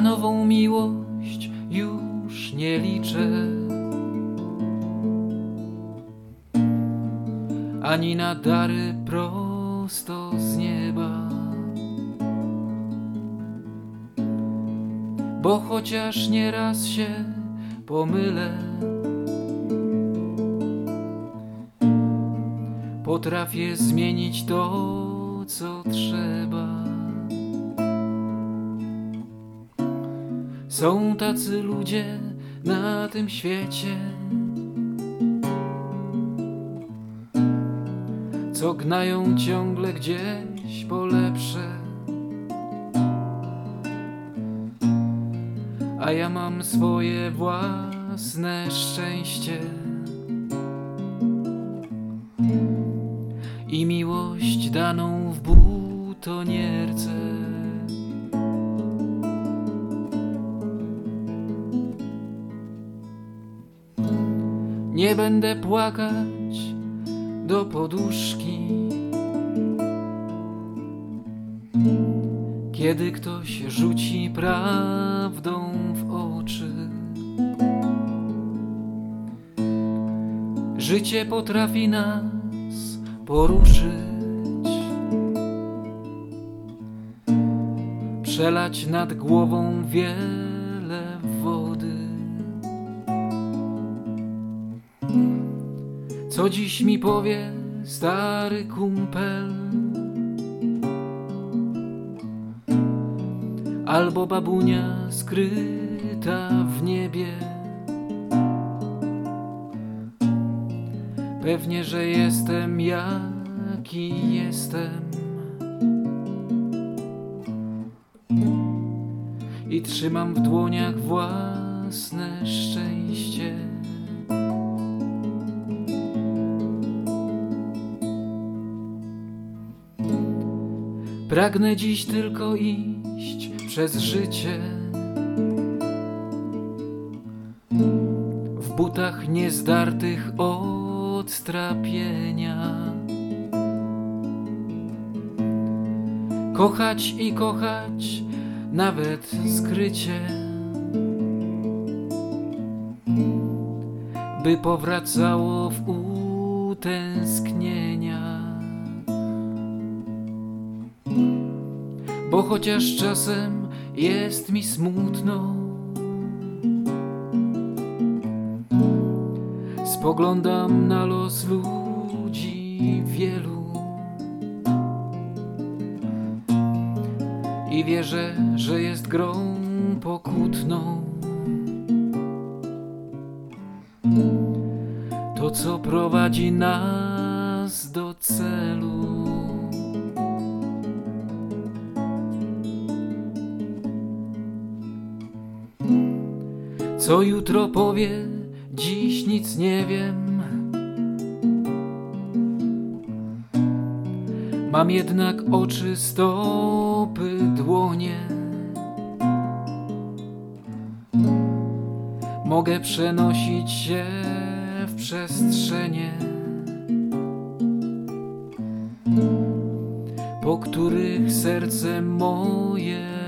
nową miłość już nie liczę. Ani na dary prosto z nieba. Bo chociaż nieraz się pomylę, potrafię zmienić to, co trzeba. Są tacy ludzie na tym świecie, co gnają ciągle gdzieś po lepsze. A ja mam swoje własne szczęście i miłość daną w butonierce. Nie będę płakać do poduszki. Kiedy ktoś rzuci prawdą w oczy, życie potrafi nas poruszyć, przelać nad głową wiele Co dziś mi powie stary kumpel? Albo babunia skryta w niebie. Pewnie, że jestem jaki jestem. I trzymam w dłoniach własne szczęście. Pragnę dziś tylko iść przez życie. W butach niezdartych od strapienia. Kochać i kochać, nawet skrycie. By powracało w utęsknienia. Bo chociaż czasem jest mi smutno, spoglądam na los ludzi wielu i wierzę, że jest grą pokutną. To, co prowadzi nas do celu. Co jutro powie, dziś nic nie wiem. Mam jednak oczy, stopy, dłonie. Mogę przenosić się w przestrzenie, po których serce moje